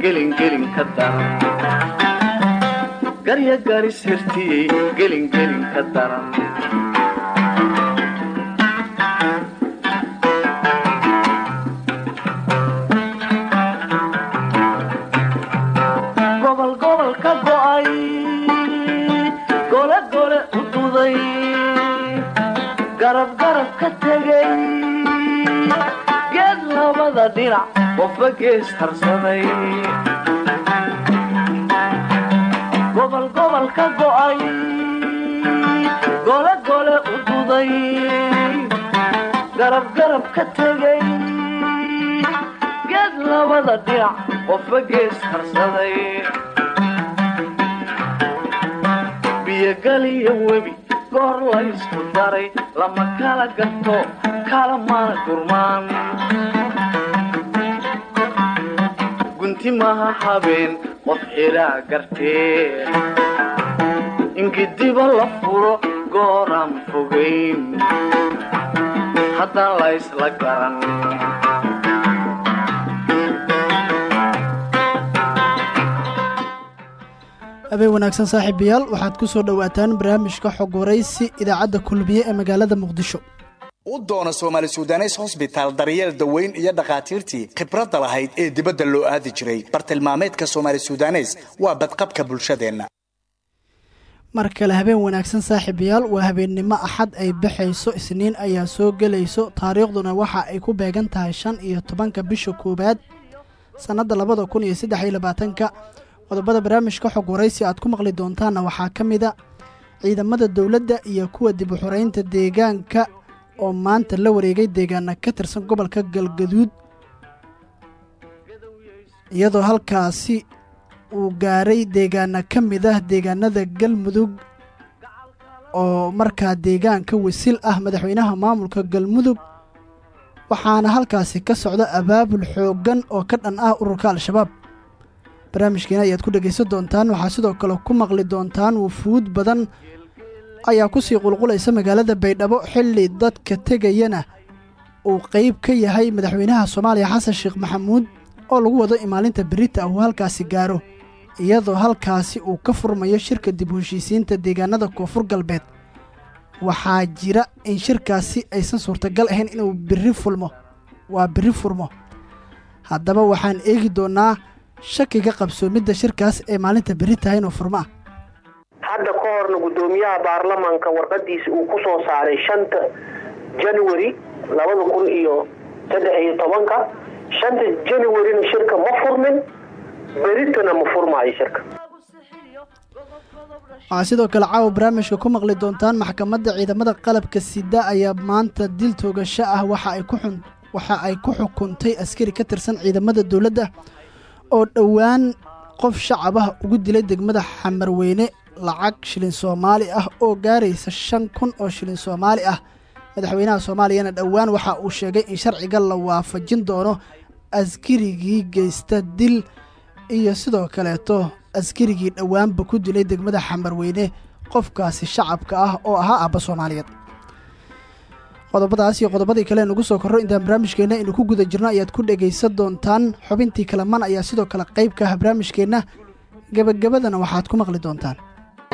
gelingelin ka daran qofba gees harsaday gobol gobol ka go'ay geed labada dhinac qofba webi goor laysku daray lama kala gato kala mana gurmaan maha habeen qof xidhaa gartee ingidiba la furo gooraan fogayn haddaan laysla garan. Habeen wanaagsan saaxiibayaal waxaad ku soo dhowaataan barnaamijka xog waraysi idaacadda kulmiye ee magaalada muqdisho u doona soomaali sudanes hosbitaal daryeel daweyn iyo dhakhaatiirtii khibradda lahayd ee dibadda loo aadi jiray. Bartilmaameedka soomaali sudanes waa badqabka bulshadeenna. Mar kale habeen wanaagsan saaxiibayaal waa habeennimo axad ay baxayso isniin ayaa soo gelayso. Taariikhduna waxa ay ku beegan tahay shan iyo tobanka bisha koowaad sannadda labada kun iyo saddex iyo labaatanka. Qodobada barnaamijka xog waraysi aad ku maqli doontaanna waxaa ka mid a ciidamada dowladda iyo kuwa dib u xoreynta deegaanka oo maanta la wareegay deegaana ka tirsan gobolka galgaduud iyadoo halkaasi uu gaaray deegaana ka mid ah deegaanada galmudug oo markaa deegaanka wasil ah madaxweynaha maamulka galmudug waxaana halkaasi ka socda abaabul xooggan oo ka dhan ah ururka al-shabaab. Barnaamijkeena ayaad ku dhegaysan doontaan waxaa sidoo kale ku maqli doontaan wufuud badan ayaa ku sii qulqulaysa magaalada baydhabo xilli dadka tegayana uu qayb ka yahay madaxweynaha soomaaliya xasan sheekh maxamuud oo lagu wado imaalinta berita uu halkaasi gaaro iyadoo halkaasi uu ka furmayo shirka dib u heshiisiinta deegaanada koonfur galbeed. Waxaa jira in shirkaasi aysan suurtagal ahayn inuu biri fulmo. Waa biri furmo. Haddaba waxaan eegi doonnaa shakiga qabsoomidda shirkaas ee maalinta beri tahay inuu furmo ah hadda ka horna guddoomiyaha baarlamaanka warqadiisa uu ku soo saaray shanta january labada kun iyo saddex iyo tobanka. Shanta januaryna shirka ma furmin beritana ma furmaayo shirka. Waxaa sidoo kale caawa barnaamijka ku maqli doontaan maxkamadda ciidamada qalabka sida ayaa maanta dil toogasho ah. Waxa ay ku xun waxa ay ku xukuntay askari ka tirsan ciidamada dowladda oo dhowaan qof shacab ah ugu dilay degmada xamarweyne lacag shilin soomaali ah oo gaaraysa shan kun oo shilin soomaali ah. Madaxweynaha soomaaliyana dhowaan waxa uu sheegay in sharciga la waafajin doono askarigii geysta dil iyo sidoo kaleeto askarigii dhowaanba ku dilay degmada xamarweyne qofkaasi shacabka ah oo ahaa aabba soomaaliyeed. Qodobadaas iyo qodobadii kale nugu soo korro intaan barnaamijkeenna aynu ku guda jirno ayaad ku dhegaysan doontaan. Xubintii kalaman ayaa sidoo kale qayb ka ah barnaamijkeenna. Gebagabadana waxaad ku maqli doontaan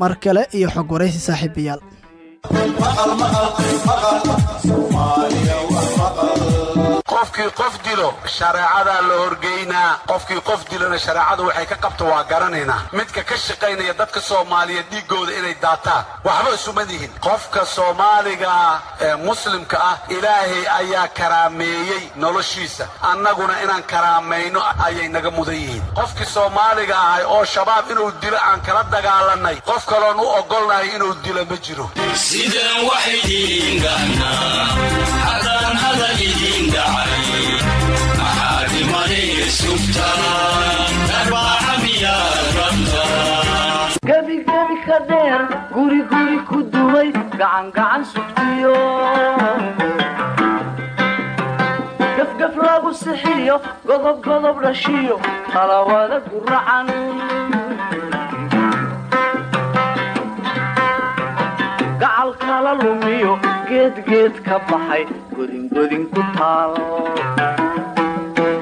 mar kale iyo xog waraysi saaxiibayaal qofkii qof dilo shareecadaa la horgeynaa qofkii qof dilona shareecadu waxay ka qabto waa garanaynaa midka ka shaqaynaya dadka soomaaliyeed dhiiggooda inay daataan. Waxba isuma dihin qofka soomaaliga ee muslimka ah ilaahay ayaa karaameeyey noloshiisa. Annaguna inaan karaamayno ayay naga mudan yihiin. Qofkii soomaaliga ahay oo shabaab inuu dilo aan kala dagaalannay. Qof kaloon u oggolnahay inuu dilo ma jiro. Sidaan wax idiin dhahnaa haddaan hadal idiin dhacay gebigebi ka dheer guri guri ku duway gacan gacan sugtiyo. Gafgaf lagu sixiyo godob godob dhashiyo qalawada guracan gacal kala lumiyo geedgeed ka baxay godingodin ku taal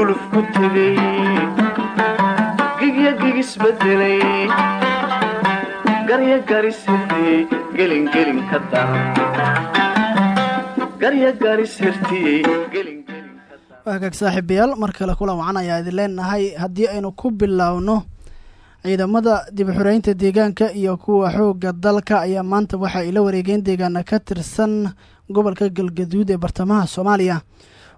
gulufguluf ku tegay gigya gigisbedelay garya garis hirtiyey gelingelin ka daran waagaag saaxiibayaal mar kale kulan wacan ayaa idin leenahay haddii aynu ku biloawno ciidamada dib xureynta deegaanka iyo kuwa xoogga dalka. Ayaa maanta waxa ay la wareegeen deegaana ka tirsan gobolka galgaduud ee bartamaha soomaaliya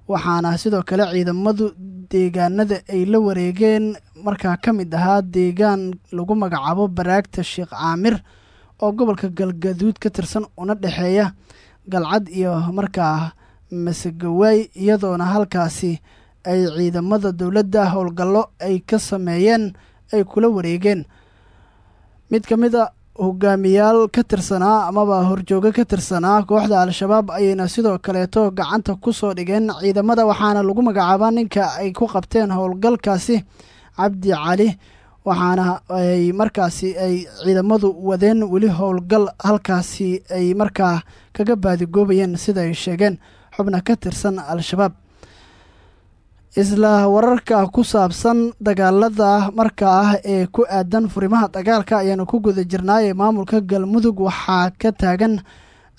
waxaana sidoo kale ciidamadu deegaanada ay la wareegeen. Markaa ka mid ahaa deegaan lagu magacaabo baraagta sheekh caamir oo gobolka galgaduud ka tirsan una dhexeeya galcad iyo markaa masegawaay iyadoona halkaasi ay ciidamada dowladda howlgallo ay ka sameeyeen ay kula wareegeen. Mid ka mid a hogaamiyaal ka tirsanaa amaba horjoogo ka tirsanaa kooxda al-shabaab ayayna sidoo kaleeto gacanta ku soo dhigeen ciidamada waxaana lagu magacaabaa ninka ay ku qabteen howlgalkaasi cabdi cali waxaana ay markaasi ay ciidamadu wadeen weli howlgal halkaasi ay markaa kaga baadigoobayeen sida ay sheegeen xubna ka tirsan al-shabaab isla wararka ku saabsan dagaalada markaa ah ee ku aadan furimaha dagaalka ayaanu ku guda jirnaayee maamulka galmudug. Waxaa ka taagan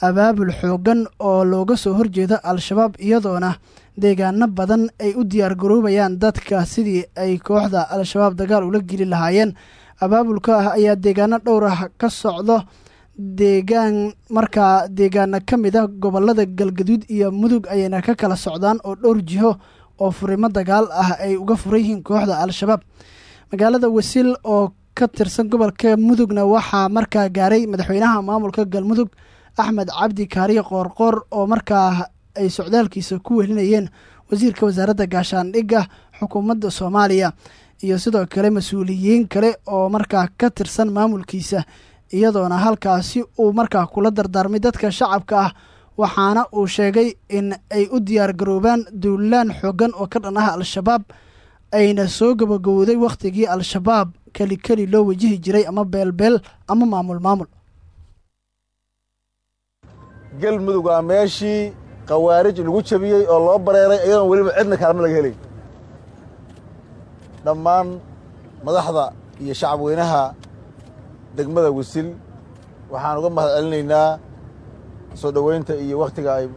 abaabul xoogan oo looga soo horjeeda al-shabaab iyadoona deegaano badan ay u diyaar garoobayaan dadka sidii ay kooxda al-shabaab dagaal ula geli lahaayeen. Abaabulka ah ayaa deegaano dhowr ah ka socdo deegaan markaa deegaana ka mid a gobollada galgaduud iyo mudug ayayna ka kala socdaan oo dhowr jiho oo furimo dagaal ah ay uga furan yihiin kooxda al-shabaab. Magaalada wasiil oo ka tirsan gobolka mudugna waxaa markaa gaaray madaxweynaha maamulka galmudug axmed cabdi kaariye qoorqoor oo markaa ay socdaalkiisa ku welinayeen wasiirka wasaaradda gaashaandhigga xukuumadda soomaaliya iyo sidoo kale mas'uuliyiin kale oo markaa ka tirsan maamulkiisa iyadoona halkaasi uu markaa kula dardaarmay dadka shacabka ah waxaana uu sheegay in ay u diyaar garoobaan duulaan xoogan oo ka dhan ah al-shabaab ayna soo gabagowday wakhtigii al-shabaab keli keli loo wajihi jiray ama beelbeel ama maamul maamul. Galmudug waa meeshii khawaarij lagu jabiyey oo loo bareeray iyadoon weliba cidna kaalmo laga helay dhammaan madaxda iyo shacab weynaha degmada wisil waxaan uga mahad celinaynaa soo dhoweynta iyo wakhtiga ay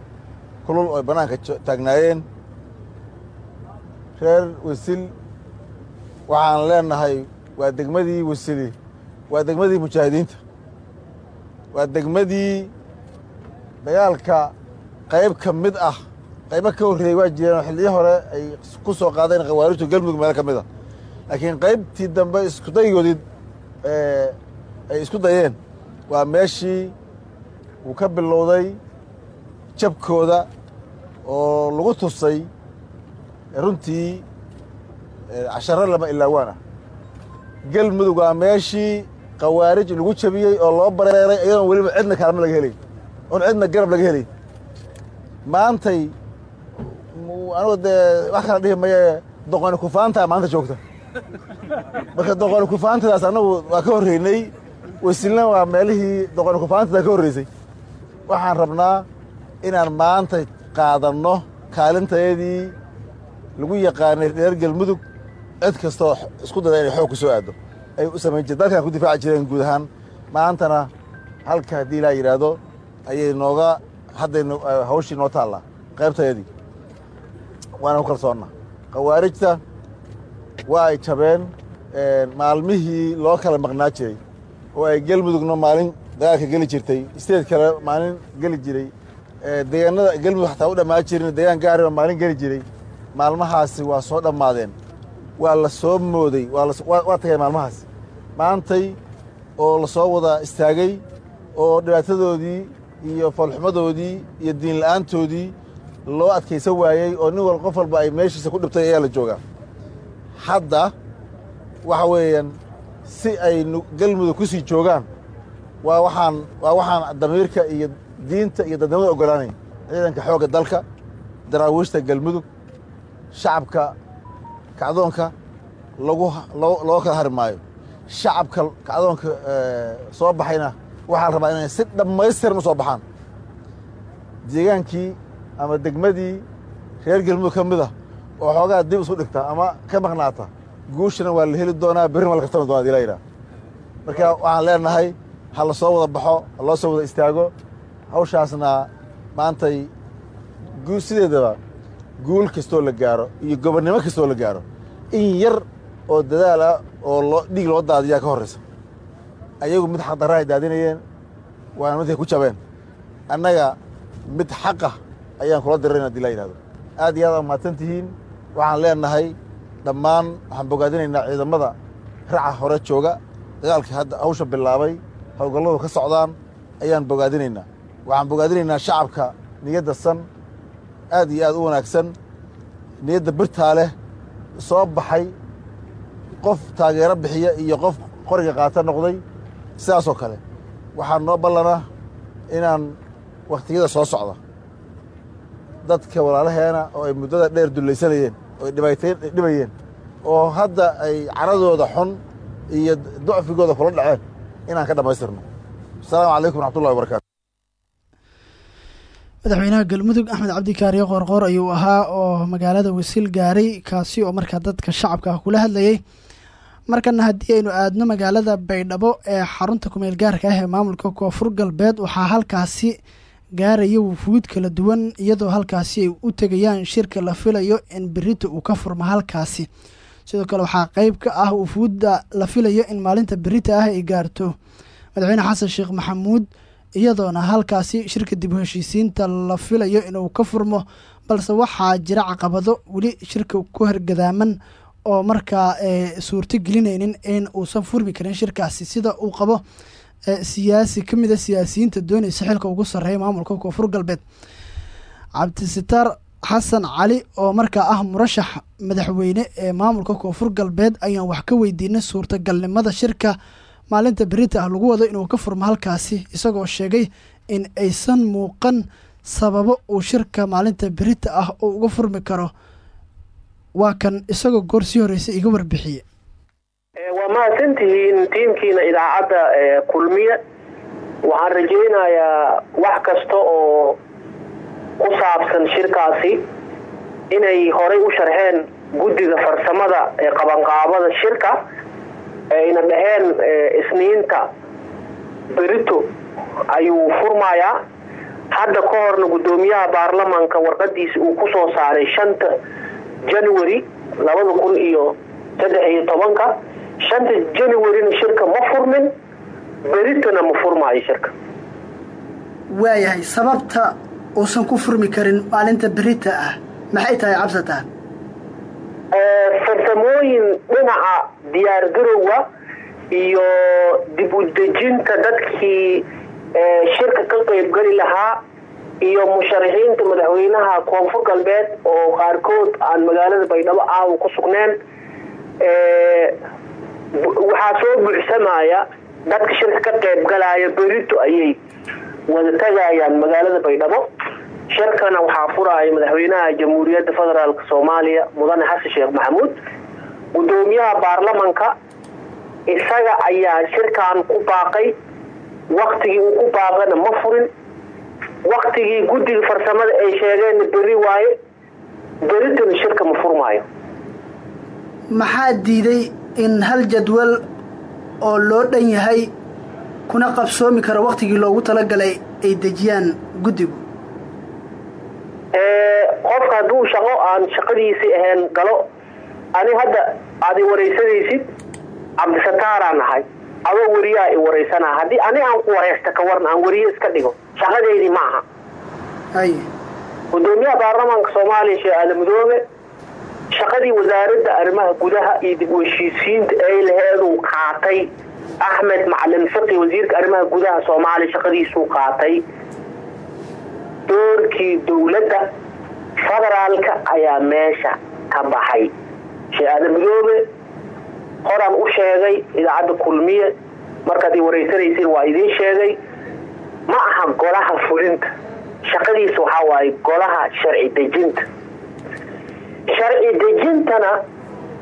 kulul ay bannaanka taagnaayeen. Reer wisil waxaan leenahay waa degmadii wisili waa degmadii mujaahidiinta waa degmadii dagaalka qayb ka mid ah qaybo ka horreeyey waa jireen oo xilliyo hore ay ku soo qaadeen khawaarijtu galmudug meelo ka mid a laakiin qaybtii dambe iskudaygoodii ay isku dayeen waa meeshii uu ka bilowday jabkooda oo lagu tusay runtii casharo lama ilaawaan ah galmudug waa meeshii khawaarij lagu jabiyey oo loo bareeray iyadoon weliba cidna kaalmo laga helay oon cidna garab laga helay maantay anigu dee wax kala dhihi maye doqoni kufaantaa maanta joogta. Marka doqoni kufaantadaas annagu waa ka horreynay wasilna waa meelihii doqoni kufaantada ka horreysay waxaan rabnaa inaan maanta qaadanno kaalintayadii lagu yaqaanay reer galmudug. Cid kastoo isku dada inay xoog ku soo aaddo ay u samayn jireen dalkan ku difaaci jireen guud ahaan maantana halka haddii ilaa yidhaahdo ayay nooga hadday hawshii noo taallaa qaybtayadii waana ku kalsoonna. Khawaarijta waa ay jabeen maalmihii loo kala maqnaa jiray oo ay galmudugna maalin dagaalka geli jirtay isteed kale maalin geli jiray deegaanada galmudug xataa u dhammaan jirin deegaan gaariba maalin geli jiray maalmahaasi waa soo dhammaadeen. Waa la soo mooday waa tageen maalmahaasi maantay oo la soo wada istaagay oo dhibaatadoodii iyo foolxumadoodii iyo diin la'aantoodii loo adkaysan waayey oo nin wal qof walba ay meeshiisa ku dhibtay ayaa la joogaa. Hadda waxa weeyaan si ay galmudug ku sii joogaan waa waxaan waa waxaan damiirka iyo diinta iyo dadnimada oggolaanayn ciidanka xoogga dalka daraawiishta galmudug shacabka kacdoonka lagu loo kala hari maayo shacabka kacdoonka soo baxayna waxaa la rabaa inay si dhammaystiran u soo baxaan. Deegaankii ama degmadii reer galmudug ka mid a oo xoogaa dib isu dhigta ama ka maqnaata guushana waa la heli doonaa berrin waa la kartami doonaa adila yidhaha marka waxaan leenahay ha la soo wada baxo ha loo soo wada istaago hawshaasna maantay sideedaba guul kastoo la gaaro iyo gobonnimo kastoo la gaaro in yar oo dadaal ah oo loo dhiig loo daadiyaa ka horraysa ayagu mid xaq darra ay daadinayeen waana midkay ku jabeen. Annaga mid xaqah ayaan kula dirayna haddii la yidhahdo aad iyo aad aa mahadsan tihiin waxaan leenahay dhammaan waxaan bogaadinaynaa ciidamada raca hore jooga dagaalkii hadda hawsha bilaabay howlgalladu ka socdaan ayaan bogaadinaynaa waxaan bogaadinaynaa shacabka niyadda san aad iyo aad u wanaagsan niyadda birtaa leh soo baxay qof taageero bixiya iyo qof qoriga qaata noqday sidaasoo kale. Waxaa noo ballana inaan wakhtiyada soo socda. Dadka walaalaheena oo ay muddada dheer dullaysanayeen oo ay dhibayeen oo hadda ay caradooda xun iyo docfigooda kula dhaceen inaan ka dhammaystirno. Asalaamu calaykum raxmatullahi wabarakatu madaxweynaha galmudug axmed cabdikaariyo qoorqoor ayuu ahaa oo magaalada wasiil gaaray kaasi oo markaa dadka shacabka ah kula hadlayay. Markana haddii aynu aadno magaalada baydhabo ee xarunta kumeel gaarka ah ee maamulka koonfur galbeed waxaa halkaasi gaaraya wufuud kala duwan iyadoo halkaasi ay u tegayaan shirka la filayo in berita uu ka furmo halkaasi sidoo kale waxaa qeyb ka ah wufuudda la filayo in maalinta berita ah ay gaarto. Madaxweyne xasan sheekh maxamuud iyadoona halkaasi shirka dib u heshiisiinta la filayo inuu ka furmo balse waxaa jira caqabado weli shirka ku hergadaaman oo markaa suurto gelinaynin in uusan furmi karin shirkaasi. Sida uu qabo siyaasi ka mid a siyaasiyiinta doonaysa xilka ugu sarreeya maamulka koonfur galbeed. Cabdisitaar xasan cali oo markaa ah murashax madaxweyne ee maamulka koonfur galbeed ayaan wax ka weydiinay suurtagalnimada shirka maalinta berita ah lagu wado inuu ka furmo halkaasi isagoo sheegay in aysan muuqan sababo uu shirka maalinta berita ah uu uga furmi karo. Waa kan isagoo goor sii horreysay iga warbixiye waa mahadsantihiin tiimkiina idaacadda kulmiye waxaan rajaynayaa wax kasta oo ku saabsan shirkaasi inay horay u sharxeen guddiga farsamada ee qabanqaabada shirka ayna dhaheen isniinta berito ayuu furmayaa hadda ka horna guddoomiyaha baarlamanka warqadiisa uu ku soo saaray shanta january labada kun iyo saddex iyo tobanka. Shanta januaryna shirka ma furmin beritona ma furmaayo shirka. Waayahay sababta uusan ku furmi karin maalinta berita ah. Maxay tahay cabsataan? Farsamooyin dhinaca diyaargarowga iyo dib u dejinta dadkii shirka ka qaybgeli lahaa iyo musharaxiinta madaxweynaha koonfur galbeed oo qaarkood aan magaalada baydhabo aawa ku sugneen. Waxaa soo buuxsamaya dadka shirka ka qaybgalaya berito ayay wada tagayaan magaalada baydhabo shirkana waxaa furaya madaxweynaha jamhuuriyadda federaalk soomaaliya mudane xasan sheekh maxamuud. Gudoomiyaha baarlamanka isaga ayaa shirkan ku baaqay waktigii uu ku baaqana ma furin. Waktigii guddiga farsamada ay sheegeenna beri waaye beritana shirka ma furmaayo maxaa diiday in hal jadwal oo loo dhan yahay kuna qabsoomi karo waktigii loogu talagalay ay dejiyaan guddigu qofka hadduu shaqo aan shaqadiisii ahayn galo ani hadda aad i waraysanaysid cabdisataaraan ahay adoo weriyaa i waraysanaa haddii ani aan ku waraysta ka waran aan weriye iska dhigo shaqadeydii ma aha. Gudoomiyaha baarlamaanka soomaaliya sheekh aali madoobe shaqadii wasaaradda arrimaha gudaha iyo dib u heshiisiinta ay laheeduu qaatay. Axmed macalin fiqi wasiirka arrimaha gudaha soomaaliya shaqadiisuu qaatay doorkii dowladda federaalka ayaa meesha ka baxay. Sheekh aali madoobe horaan u sheegay idaacadda kulmiye markaad i waraysanaysiin waa idiin sheegay ma aha golaha fulinta. Shaqadiisa waxaa waaye golaha sharci dejinta. Sharci dejintana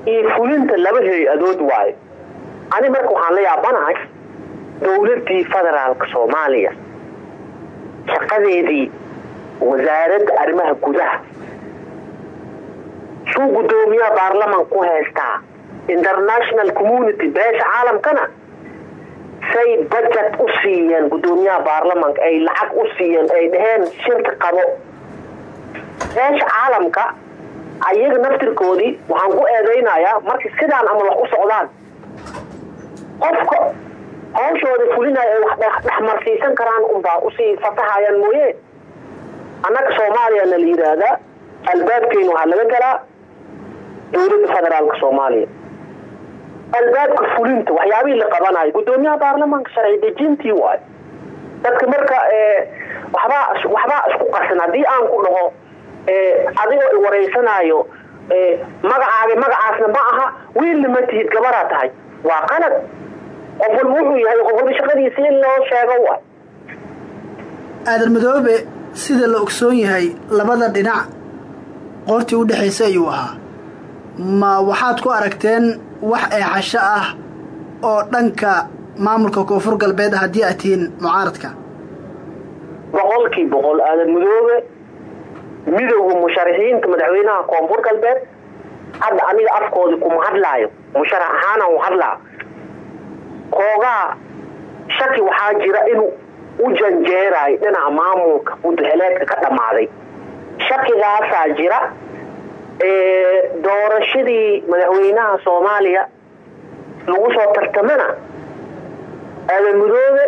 iyo fulinta laba hay'adood waayo ani marka waxaan la yaabanahay dowladii federaalka soomaaliya shaqadeedii wasaaradda arrimaha gudaha. Suu gudoomiyaha baarlaman ku haystaa international community beesha caalamkana? Say budget u siiyeen gudoomiyaha baarlamanka ay lacag u siiyeen ay dhaheen shirka qabo. Beesha caalamka ayaga naftirkoodii waxaan ku eedaynayaa marka sidaan amal wax u socdaan. Qofka hawshooda fulinaya ay wax dhexmarsiisan karaan unbaa u sii fatahayaan mooye annaga soomaaliyana la yidhaahdaa albaabkeenu waxaa laga galaa dowladda federaalka soomaaliya. Albaabka fulinta waxyaabihii la qabanayo gudoomiyaha baarlamaanka sharci dejintii waayo dadka marka waxbaa waxbaa isku qarsan. Haddii aan ku dhaho adigoo i waraysanaayo magacaaga magacaasna ma aha wiilna ma tihid gabaraa tahay. Waa qalad qof walba wuxuu yahay qof walba in loo sheego waay. Aadan madoobe sida la ogsoon yahay labada dhinac qoortii u dhexaysa ayuu ahaa. Ma waxaad ku aragteen wax eexasho ah oo dhanka maamulka koonfur galbeed haddii aad tihiin mucaaradka? Boqolkii boqol aadan madoobe midowga musharaxiinta madaxweynaha koonfur galbeed. Hadda aniga afkoodii kuma hadlaayo musharax ahaana u hadlaa. Koogaa shaki waxaa jira inuu u janjeerayo dhinaca maamulka mudaxeleedka ka dhammaaday. Shakigaasaa jira doorashadii madaxweynaha soomaaliya lagu soo tartamana aadan mudoobe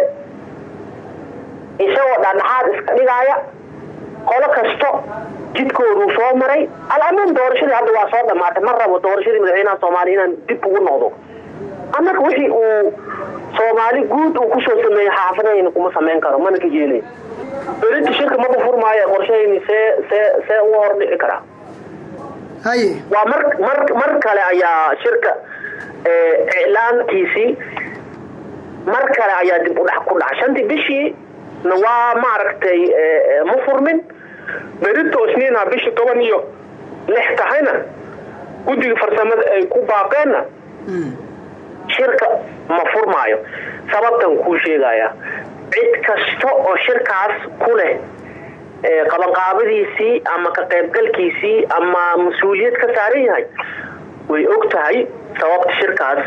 isagoo dhadhaxaad iska dhigaaya qolo kasto jidkooduu soo maray. Alamin doorashadii hadda waa soo dhamaatay ma rabo doorashadii madaxweynaha soomaaliya inaan dib ugu noqdo annaka wixii uu soomaali guud uu ku soo sameeyey xaafadayna kuma samayn karo mana ka yeelay berinta shirka maba furmaayo qorshahayni see see see uga hor dhici karaa haye waa mar mar mar kale ayaa shirka iclaankiisii mar kale ayaa dib udhac ku dhaca. Shantii bishii na waa maaragtay ma furmin. Berito isniina bishii toban iyo lix tahayna guddiga farsamada ay ku baaqeenna shirka ma furmaayo. Sababtan kuu sheegaya cid kasta oo shirkaas ku leh qabanqaabadiisii ama ka qaybgalkiisii ama mas'uuliyad ka saaran yahay way og tahay sababta shirkaas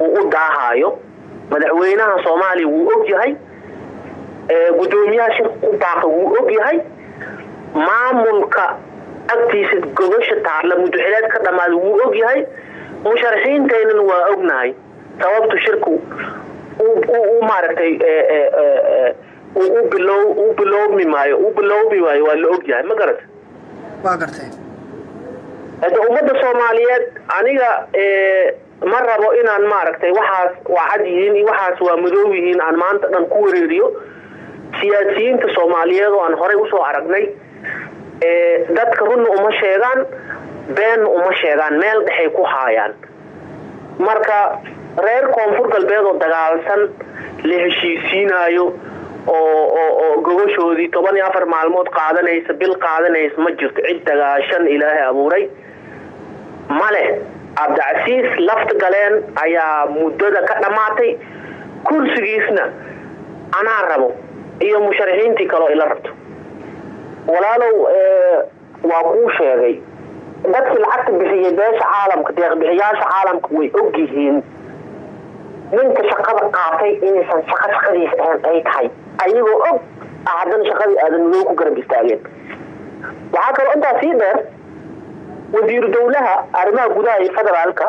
uu u daahaayo. Madaxweynaha soomaaliya wuu og yahay gudoomiyaha shirka ku baaqa wuu og yahay. Maamulka agtiisa gobasha taarla mudaxileed ka dhammaada wuu og yahay musharaxiintaynana waa ognahay sababtu shirku u maaragtay u bilowmi maayo u bilowmi maayo waa la og yahay ma garata waa gartay. Hada ummadda soomaaliyeed aniga ma rabo inaan maaragtay waxaas waa cad yihiin iyo waxaas waa madoow yihiin aan maanta dhan ku wareeriyo. Siyaasiyiinta soomaaliyeed oo aan horey u soo aragnay dadka runna uma sheegaan beenna uma sheegaan meel dhexay ku haayaan. Marka reer koonfur galbeed oo dagaalsan la heshiisiinaayo oo gogoshoodii toban iyo afar maalmood qaadanaysa bil qaadanaysa ma jirto. Cid dagaashan ilaahay abuuray. Male cabdicasiis lafta galeen ayaa muddada ka dhammaatay kursigiisna anaa rabo iyo musharaxiintii kaleo ila rabto. Walaalow waa kuu sheegay dadkii lacagta bixiyay beesha caalamka deeqbixiyaasha caalamka way og yihiin ninka shaqada qaatay inaysan shaqo shaqadiisa ahayn ay tahay. Ayagoo og haddana shaqadii aadan madow ku garab istaageen waxaa kaloo intaa sii dheer wasiiru dowlaha arrimaha gudaha iyo federaalka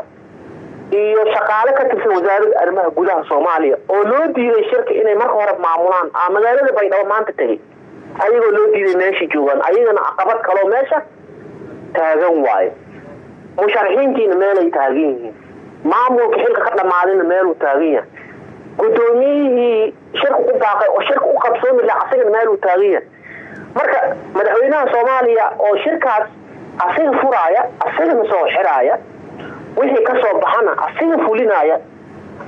iyo shaqaale ka tirsan wasaaradda arrimaha gudaha soomaaliya oo loo diiday shirka inay marka hore maamulaan a magaalada baydhabo maanta tegay ayagoo loo diiday meesha joogaan ayagana caqabad kaloo meesha taagan waayo musharaxiintiina meelay taagan yihiin. Maamulka xilka ka dhammaadayna meeluu taagan yahay. Guddoomiyihii shirka u baaqay oo shirka u qabsoomi asagana meeluu taagan yahay. Marka madaxweynaha soomaaliya oo shirkaas asiga furaaya asigana soo xiraaya wixii ka soo baxana asiga fulinaaya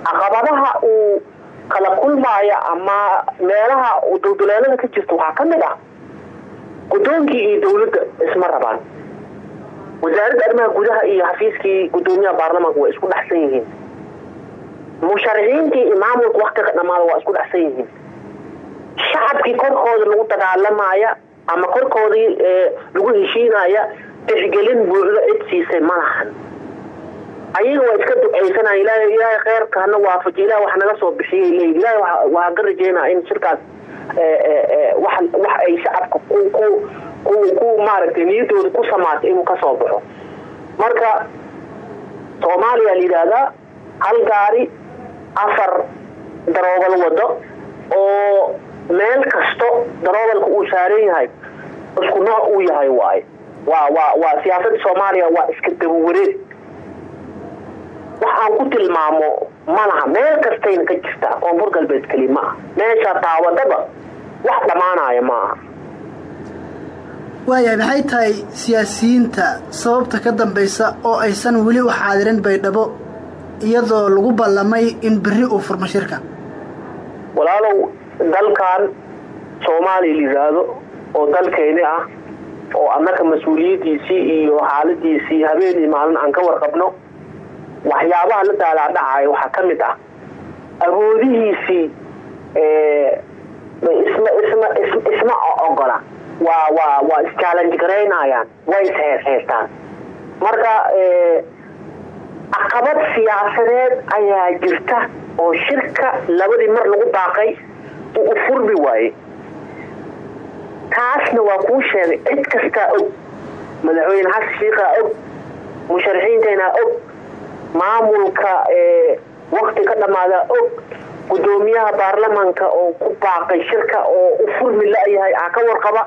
caqabadaha uu kala kulmaaya ama meelaha uu dulduleelada ka jirta waxaa ka mid ah guddoonkii iyo dowladda isma rabaan wasaaradda arrimaha gudaha iyo xafiiskii guddoomiyaha baarlamaanka waa isku dhexsan yihiin. Musharaxiintii iyo maamulka wakti ka dhamaada waa isku dhexsan yihiin. Shacabkii korkooda lagu dagaalamaya ama korkoodii lagu heshiinaya tixgelin buuxdo cid siisay ma lahan. Ayaga waa iska ducaysanaya ilaahay kheyrka hana waafaji ilahay wax naga soo bixiyay leeyihiin ilaahay waa ka rajeynaya in shirkaas wax ay shacabka ku maaragtay niyadooda ku samaatay inuu ka soo baxo. Marka soomaaliya la yidhaahdaa hal gaari afar daroobal wado oo meel kasto daroobalka uu saaran yahay isku nooc uu yahay waaye. Waa waa waa siyaasadda soomaaliya waa iska dabawareed wax aan ku tilmaamo ma laha meel kastayna ka jirtaa koonfur galbeed keli ma ah meesha taawadaba wax dhammaanaya ma aha. Waayahay maxay tahay siyaasiyiinta sababta ka dambaysa oo aysan weli u xaadirin baydhabo iyadoo lagu ballamay in berri uu furmo shirka? Walaalow dalkan soomaaliya la yidhaahdo oo dalkeeni ah oo annaka mas'uuliyaddiisii iyo xaaladiisii habeen iyo maalin aan ka warqabno waxyaabaha la daalaadhacayo waxaa ka mid ah awoodihiisii isma ogola. Waa ischallenge garaynayaan way isheesheestaan marka caqabad siyaasadeed ayaa jirta oo shirka labadii mar lagu baaqay uu furmi waaye. Taasna waa kuu sheegay cid kastaa og madaxweyne xasan shiikaa og musharaxiinteynaa og maamulka wakti ka dhammaadaa og guddoomiyaha baarlamaanka oo ku baaqay shirka oo u furmi la-yahay aa ka warqaba.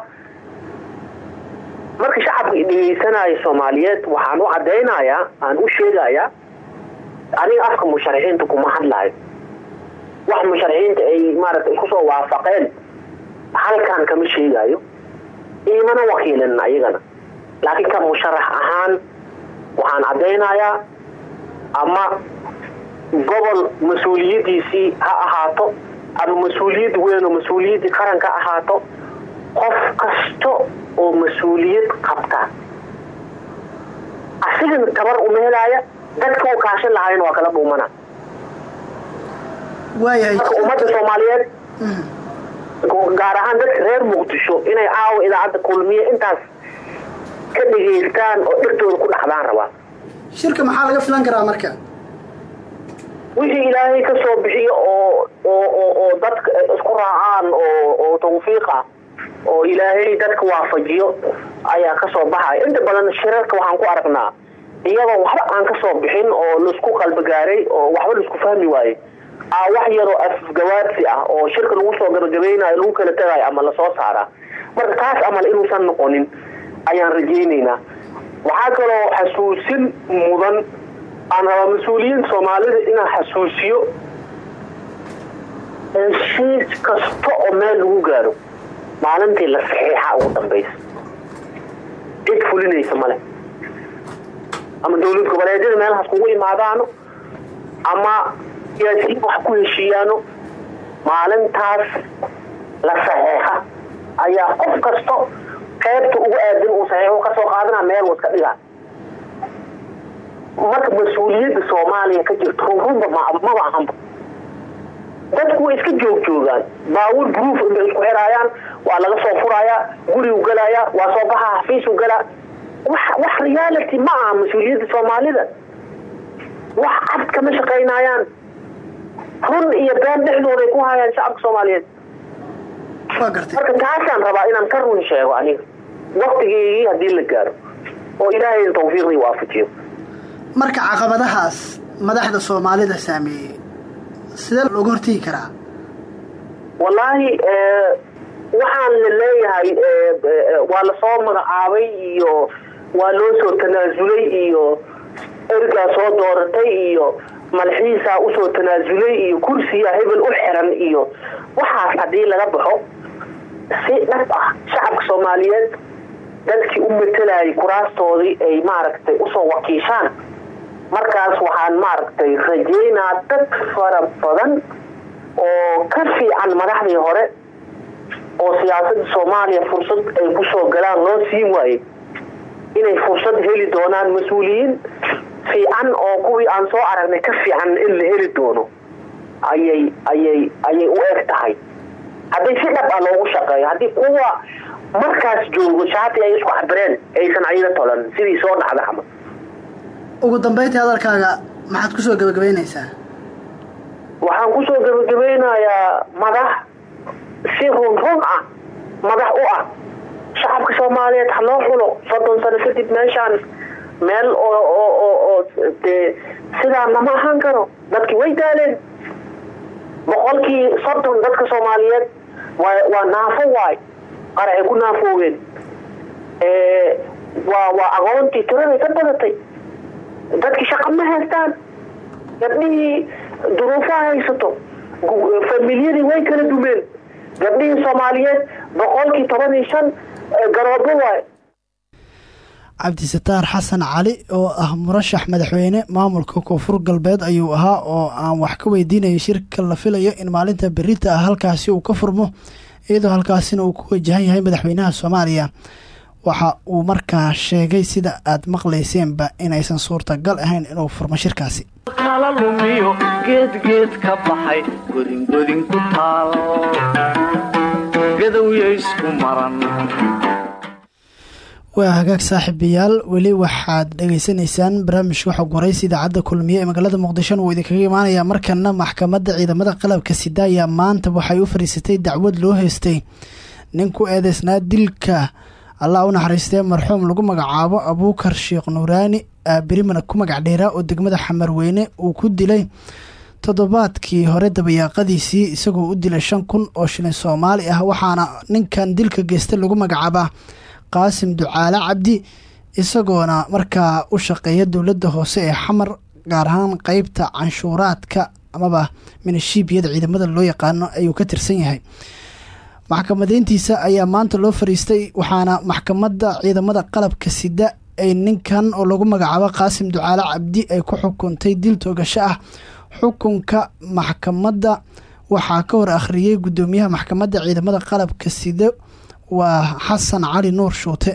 Marka shacabka dhegeysanaya soomaaliyeed waxaan u caddaynayaa aan u sheegayaa aniga afka musharaxiinta kuma hadlaayo. Wax musharaxiinta ay maaragtay ku soo waafaqeen halkan kama sheegaayo. Iimana wakiilan ayagana. Laakiin ka musharax ahaan waxaan caddaynayaa ama gobol mas'uuliyaddiisii ha ahaato ama mas'uuliyad weyn oo mas'uuliyaddii ahaato qof kasta oo mas'uuliyad qabta. Asigana tabar uma helaaya dadka u kaashan lahayn waa kala dhuumana ummadda soomaaliyeed gaar ahaan dadka reer muqdisho inay caawa idaacadda kulmiye intaas ka dhegaystaan oo dhirtooda ku dhaxdaan rabaa shirka maxaa laga filan karaa marka? Wixii ilaahay ka soo bixiyo oo oo dadka isku raacaan oo oo tawfiiq ah oo ilaahay dadka waafajiyo ayaa ka soo baxaya. Inta badan shirarka waxaan ku aragnaa iyadoo waxba aan ka soo bixin oo la isku qalbagaaray oo waxba la isku fahmi waayey aa wax yaroo afgawaadsi ah oo shirka lagu soo gabagabaynayo lagu kala tagayo ama la soo saaraa marka taas amal inuusan noqonin ayaan rajaynaynaa waxaa kaloo xasuusin mudan aan rabaa mas'uuliyiinta soomaalida inaan xasuusiyo heshiis kasta oo meel lagu gaaro maalintii la saxiixa ugu dambaysa cid fulinaysa male ama dowlad goboleedyada meelahaas kugu imaadaano ama siyaasiyiin wax ku heshiiyaano maalintaas la saxeexa ayaa qof kasto qaybta ugu aadan uu saxiixo ka soo qaadana meel waska dhigaa. Marka mas'uuliyadda soomaaliya ka jirto runrunba maba ahanba dadku way iska joog joogaan. Baawur gruuf inbay isku xiraayaan waa laga soo furayaa gurigu galayaa waa soo baxaa xafiisu galaa. Wax wax reality ma aha mas'uuliyadda soomaalida. Wax cad kama shaqaynayaan. Run iyo been dhexdooday ku hayaan shacabka soomaaliyeed. Marka taasaan rabaa inaan ka run sheego aniga waktigeygii haddii la gaaro. Oo ilaahay tawfiiqdii waafajiyo. Marka caqabadahaas madaxda soomaalida saameeyey sidee looga hortegi karaa? Wallaahi waxaan la leeyahay waa la soo magacaabay iyo waa loo soo tanaasulay iyo ergaa soo dooratay iyo malxiisaa u soo tanaasulay iyo kursiya hebel u xiran iyo waxaas haddii laga baxo si dhab ah shacabka soomaaliyeed dadkii u matelayay kuraastoodii ay maaragtay u soo wakiishaan. Markaas waxaan maaragtay rajeynaa dad fara badan oo ka fiican madaxdii hore oo siyaasadda soomaaliya fursad ay ku soo galaan loo siin waayey inay fursad heli doonaan mas'uuliyiin fiican oo kuwii aan soo aragnay ka fiican in la heli doono. Ayay ayay ayay u eg tahay. Haddii si dhab ah loogu shaqeeyo haddii kuwa markaas joogo shaati ay isku cabireen aysan ayada tolan sidii soo dhacda camal ugu dambayntii hadalkaaga maxaad ku soo gabagabaynaysaa? Waxaan ku soo gabagabeynayaa madax si run run ah madax u ah. Shacabka soomaaliyeed ha loo xulo soddon sano kadib meeshaan meel oo oo oo oo dee sidaa lama ahaan karo dadkii way daaleen. Boqolkii soddon dadka soomaaliyeed waa naafo waay qaraxay ku naafoogeen waa aqoontii tiraday ka badatay dadkii shaqa ma haystaan gabdhihii duruufaha haysato familiyadii way kala dumeen gabdhihii soomaaliyeed boqolkii toban iyo shan garoobo waay cabdisataar xasan cali oo ah murashax madaxweyne maamulka koonfur galbeed ayuu ahaa oo aan wax ka weydiinayay shirka la filayo in maalinta berita ah halkaasi uu ka furmo iyadoo halkaasina uu ku wajahan yahay madaxweynaha soomaaliya waxa uu markaa sheegay sida aad maqlayseenba inaysan suurtagal ahayn inuu furmo shirkaasi. Kala lumiyo geedgeed ka baxay godingodin ku taal gadowya isku maran waa hagaag saaxiibayaal. Weli waxaad dhegaysanaysaan barnaamijka xog waraysi idaacadda kulmiye ee magaalada muqdishona wuu idinkaga imaanayaa. Markana maxkamadda ciidamada qalabka sida ayaa maanta waxay u fadhiisatay dacwad loo heystay nin ku eedeysnaa dilka allah u naxariistee marxuum lagu magacaabo abuukar sheekh nuuraani aabirimana ku magac dheeraa oo degmada xamarweyne uu ku dilay toddobaadkii hore dabayaaqadiisii isagoo u dilay shan kun oo shilin soomaali ah waxaana ninkan dilka geysta lagu magacaabaa qaasim ducaale cabdi isagoona markaa u shaqeeya dowladda hoose ee xamar gaar ahaan qeybta canshuuraadka amaba minishiibiyada ciidamada loo yaqaano ayuu ka tirsan yahay. Maxkamadeyntiisa ayaa maanta loo fariistay waxaana maxkamadda ciidamada qalabka sida ay ninkan oo lagu magacaabo qaasim ducaale cabdi ay ku xukuntay dil toogasho ah. Xukunka maxkamadda waxaa ka hor akhriyey guddoomiyaha maxkamadda ciidamada qalabka sida waa xasan cali nuur shuute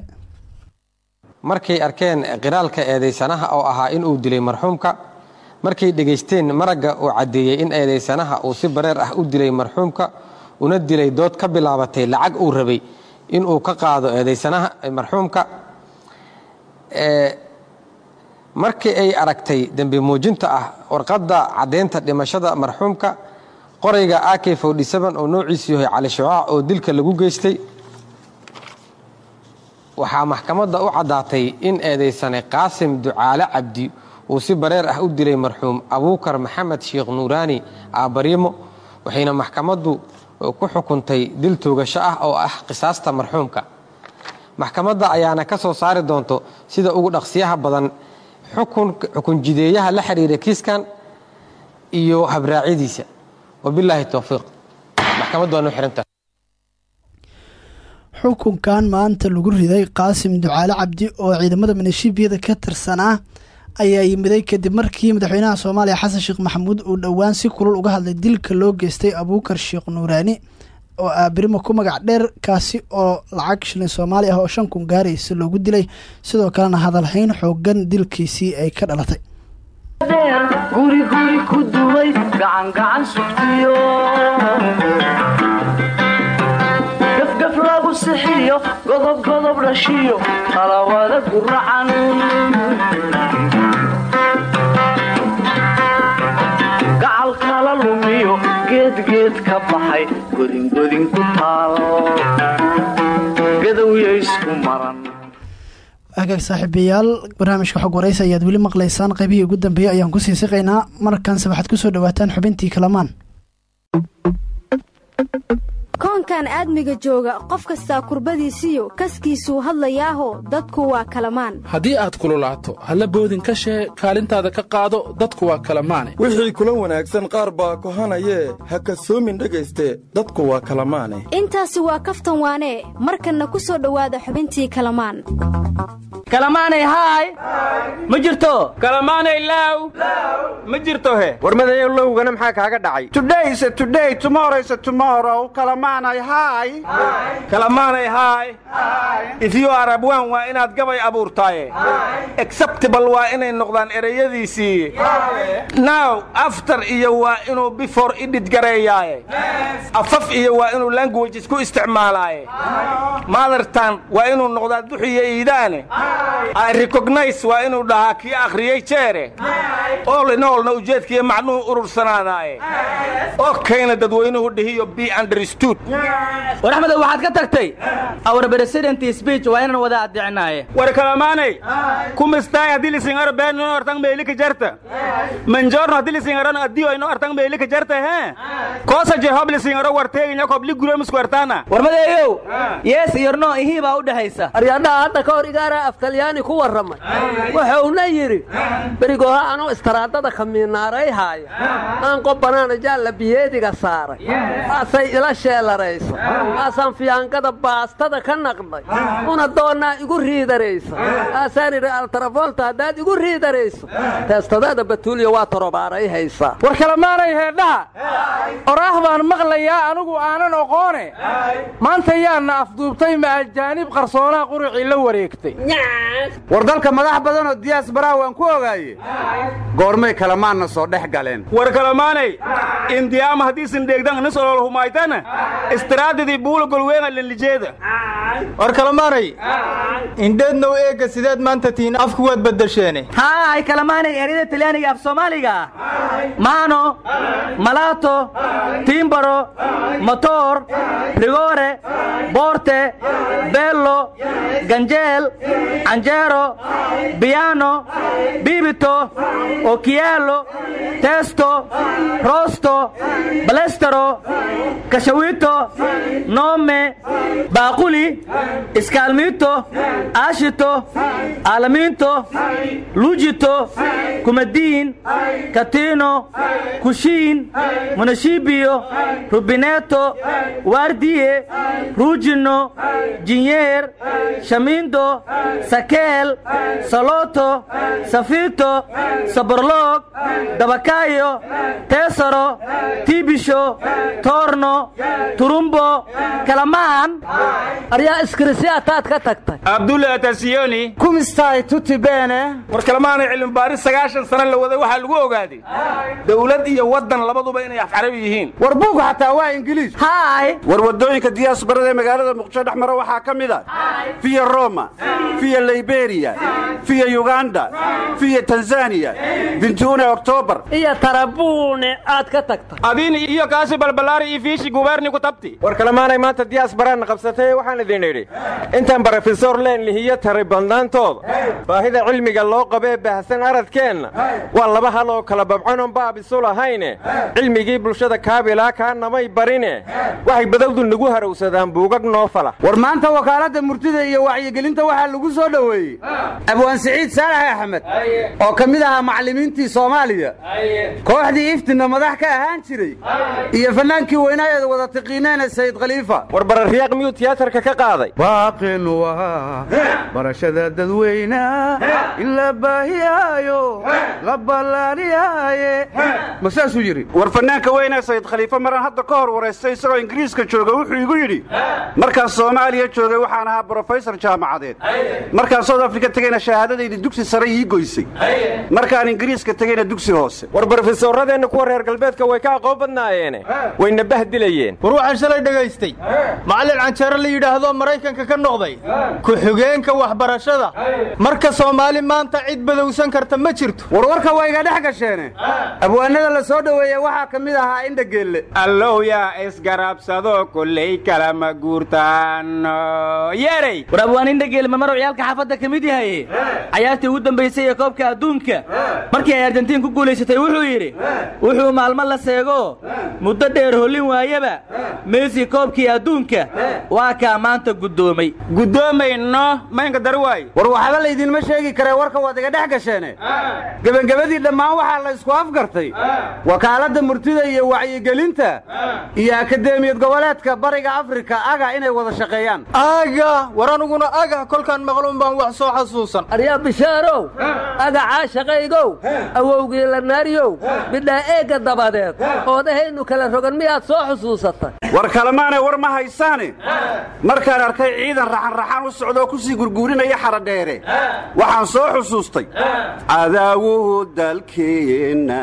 markay arkeen qiraalka eedaysanaha oo ahaa inuu dilay marxuumka markay dhegaysteen maragga uu caddeeyey in eedaysanaha uu si bareer ah u dilay marxuumka una dilay dood ka bilaabatay lacag uu rabay inuu ka qaado eedaysanaha marxuumka. Markii ay aragtay dembi muujinta ah warqadda caddaynta dhimashada marxuumka qorayga ak oo noociisu yahay cali shucaac oo dilka lagu geystay waxaa maxkamadda u caddaatay in eedaysane qaasim ducaale cabdi uu si bareer ah u dilay marxuum abuukar maxamed sheekh nuuraani aabariimo waxayna maxkamaddu ku xukuntay dil toogasho ah oo ah qisaasta marxuumka. Maxkamadda ayaana ka soo saari doonto sida ugu dhaqsiyaha badan xukun xukun jideeyaha la xiriira kiiskan iyo habraacyadiisa wabilaahi towfiiq maxkamaddu waa noo xirantahay xukunkan maanta lagu riday qaasim ducaale cabdi oo ciidamada minishiibiyada ka tirsanaa ayaa yimiday kadib markii madaxweynaha soomaaliya xasan sheekh maxamuud uu dhowaan si kulul uga hadlay dilka loo geystay abuukar sheekh nuuraani oo aabirima ku magac dheer kaasi oo lacag shilin soomaali ah oo shan kun gaaraysa loogu dilay. Sidoo kalena hadalhayn xoogan dilkiisii ay ka dhalatay. Guri guri ku duway gacan gacan sugtiyo sixiyo godob godob dhashiyo qalawada guracan gacal kala lumiyo geedgeed ka baxay godingodin ku taal gadowya isku maran agaag saaxiibayaal barnaamijka xog waraysa ayaad weli maqlaysaan qaybihii ugu dambeeyey ayaan ku sii siqaynaa. Markanse waxaad ku soo dhowaataan xubintii kalamaan koonkan aadmiga jooga qof kastaa kurbadiisiyo kaskiisuu hadlayaaho dadku waa kalamaan. Haddii aad kululaato halla boodin ka shee kaalintaada ka qaado dadku waa kalamaane. Wixii kula wanaagsan qaar baa kohanayee ha kasoomin dhegayste dadku waa kalamaane. Intaasi waa kaftan waanee markanna ku soo dhowaada xubintii kalamaan. Kalamaanay haay ma jirto? Kalamaanay laaw ma jirto he? Warmadayo lowgana maxaa kaaga dhacay kalamaanay haay kalamaanay haay ifyo arabwan waa inaad gabay abuurtaaye acceptable waa inay noqdaan ereyadiisii. Now after iyo waa inuu before idhid gareeyaaye afaf iyo waa inuu language isku isticmaalaaye. Mothertan waa inuu noqdaa duxiyo iidaane I recognize waa inuu dhahaa kii akhriyey jeere. All in allna ujeedkiiyo macnuhu urursanaadaaye okayna dadweynuhu dhihiyo be understood war axmedow waxaad ka tagtay? Our president speech waa inaan wada addicnaaye. War kalamaanay? Kumistaay haddii lisingaro beenino artang meelika jarta. Manjorno haddii lisingaron addiyo ino artang meelika jarta he koosa jehob lisingaro warteeginya kobli guromisku artaana. Warmadeeyow yees iyorno ihii baa u dhexaysa aryadhaha hadda ka hor igaaraa aftalyaani ku warramay. Wuxuuna yidhi berigoha anuu istaraadada kamiinaaray haaya. Aan qob banaana jaalla biyeediga saaray. Asay ila sheelaraysa aasaan fiyaangada baastada ka naqday una doonnaa igu riidaraysa aasaan idhi altarafoolta haddaad igu riidarayso teestadaada batuulya waa torobaaray haysaa war kalamaanay heedhaha? Oraah baan maqlayaa anigu aanan oqoone. Maanta yaana afduubtay ma ajaanib qarsoonaa qurucii la wareegtay. War dalka madax badanoo diyaas baraa waan ku ogaaye goormay kalamaanna soo dhex galeen. War kalamaanay indiyaama haddiisin dheegdan humaytana istiraadadii buula golweena lalijeeda war kalamaanay? Indheednow eegga sideed maanta tihiin afku waad beddesheene haay kalamaanay eryada talyaaniga af soomaaliga. Maano malaato tiimbaro motoor rigore boorte beello ganjeel canjeero biyano bibito okiyaalo teesto rosto balestaro kashawito noome baaquli iskaalmiito aashito aalamiinto lujito. Kumadiin katiino kushiin munashibiyo rubineeto waardiye ruujino jinyeer shamiindo sakeel saloto. Safiito saborloog dabakaayo teesaro tiibisho toorno turumbo kalamaan aryaa iskrisi ataad ka tagtay. Abdulla atasiyoni. Kumistaay tuti beene. War kalamaanay cilmibaaris sagaashan sano la waday waxaa lagu ogaaday dawlad iyo waddan labaduba inay af carabi yihiin. War buug xataa waa ingiliis. Haay war waddooyinka diyaasbarada ee magaalada muqdisho dhex mara waxaa ka mid a fiya roma fiya liberiya fiya yuganda fiya tanzaniya bintuune oktoobar iyo tarabuune aad ka tagtay. Adiin iyo kaasi balbalaari iyo fiishi ku tabti war kalamaanay maanta diyaas baraanna qabsatay waxaan idin idhi intaan brofesor leen lihiyo tari badnaantooda baahida cilmiga loo qabee baahsan aradkeenna waa laba hal oo kala babcanon baab isu lahayne cilmigii bulshada kaabilaa kaa namay barine. Waxay badowdu nagu harowsadaan buugag noo fala war maanta wakaaladda murtida iyo wacyigelinta waxaa lagu soo dhoweeyey abwaan siciid saalax axmed oo ka mid ahaa macallimiintii soomaaliya. Kooxdii iftina madax ka ahaan jiray. Iyo fannaankii weynaayeeda wada tiqiineene sayid khaliifa war bararyaaq miyuu tiyaatarka ka qaaday? Baaqinu waa barashada dadweyna in la baahiyaayo la ballaariyaaye. Ma saasuu yidhi? War fannaanka weynee sayid khaliife maran hadda ka hor waraystay isagoo ingiriiska jooga wuxuu igu yidhi markaan soomaaliya joogay waxaan ahaa brofesor jaamacadeed. Markaan south africa tegeyna shahaadadayda dugsi sare ii goysay. Markaan ingiriiska tegeyna dugsi hoose. War brofesoradeenna kuwa reer galbeedka way ka aqoon badnaayeene. Wayna bahdilayeen war waxaan shalay dhegaystay macallin canjeero la yidhaahdo maraykanka ka noqday. Ku-xigeenka waxbarashada. Marka soomaali maanta cid badowsan karta ma jirto. Warwarka waa iga dhex gasheene. Abwaanada la soo dhoweeye waxaa ka mid ahaa indhageelle allow yaa isgarabsado kulley kalama guurtaan. Yeerey war abwaan indhageelle ma marow ciyaalka xaafadda ka mid yahay? Cayaartii ugu dambaysay ee koobka adduunka. Markii ay argentiin ku guulaysatay wuxuu yidhi wuxuu maalmo la seego. Muddo dheer hollin waayaba meesi koobkii adduunka waa kaa maanta guddoomay. Guddoomayno maynka dari waay. War waxba laydinma sheegi karee warka waad iga dhex gasheene. Gebagabadii dhammaan waxaa la isku afgartay. Wakaaladda murtida iyo wacyigelinta iyo akadeemiyad goboleedka bariga afrika aga inay wada shaqeeyaan. Aga war aniguna aga kolkaan maqluun baan wax soo xasuusan. Aryaa bishaarow agacaa shaqaygow awowgii la naariyow midhaa eegga dabadeed oodahaynu kala rogan miyaad soo xusuusatay war kalemaanay war ma haysaane? Markaan arkay ciidan raxanraxan u socdaoo ku sii gurguurinaya xaradheere waxaan soo xusuustay. Cadaawuhu dalkeenna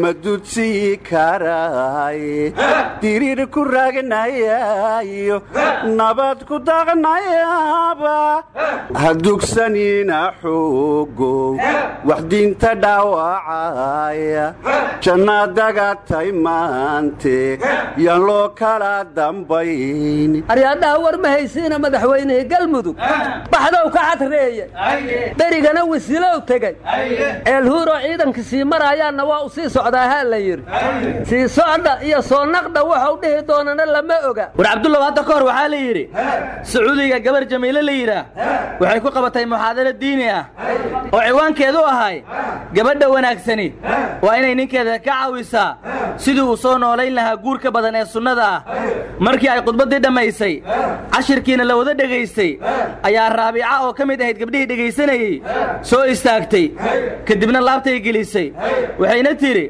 ma dudsii karaaye diriir ku raagnayayo nabad ku daqnayaba ha dugsanina xoogow wax diinta dhaawacaya. Jannaadaga tay maante kala dambayn. Aryaadhaha war ma haysiina madaxweynihii galmudug. Baxdow ka cadreeye berigana wasiilow tegey. Ceelhuuroo ciidanka sii maraayaanna waa u sii socdaahaa la yidhi. Sii socda iyo soo naqdha waxau dhihi doonana lama oga. War cabdullow hadda ka hor waxaa la yidhi sacuudiga gabar jamiile la yidhaah waxay ku qabatay muxaadaro diini ah oo ciwaankeedu ahay gabadha wanaagsani. Waa inay ninkeeda ka caawisaa sidii uu soo noolayn lahaa guurka badan ee sunnada markii ay khudbaddii dhammaysay cashirkiina la wada dhegaystay ayaa raabica oo ka mid ahayd gabdhihii dhegaysanayey soo istaagtay. Kadibna laabtay gelisay. Waxayna tidhi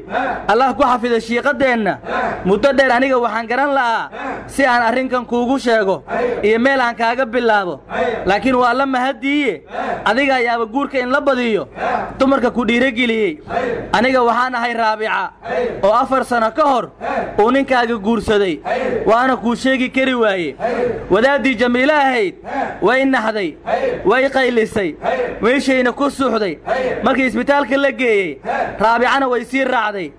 allah ku xafido shiiqaddeenna. Muddo dheer aniga waxaan garan la'aa si aan arrinkan kuugu sheego iyo meel aan kaaga bilaabo. Laakiin waa la mahaddiiye. Adiga ayaaba guurka in la badiyo. Dumarka ku dhiirogeliyey aniga waxaan ahay raabica oo afar sano ka hor uu ninkaaga guursaday waana kuu sheegi kari waaye wadaaddii jamiilo ahayd way naxday way qaylisay meeshayna ku suuxday. Markii isbitaalka la geeyey raabicana way sii raacday.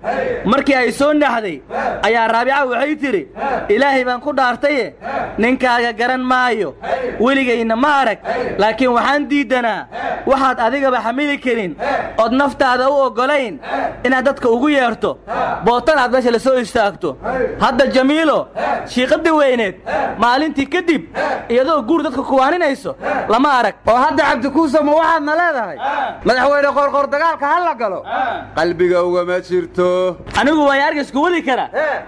Markii ay soo naxday ayaa raabica waxay tidhi ilaahay baan ku dhaartaye ninkaaga garan maayo. Weligayna ma arag laakiin waxaan diiddanaa waxaad adigaba xamili karin. Ood naftaada u oggolayn inaad dadka ugu yeerto. Bootan aad meesha la soo istaagto. Hadda jamiilo shiiqaddii weyneed maalintii kadib iyadoo guur dadka kuwaaninayso lama arag. Oo hadda cabdikuusama waxaadna leedahay madaxweyne qoorqoor dagaalka ha la galo. Qalbiga ugama jirto. Anigu waay argisku wadi kara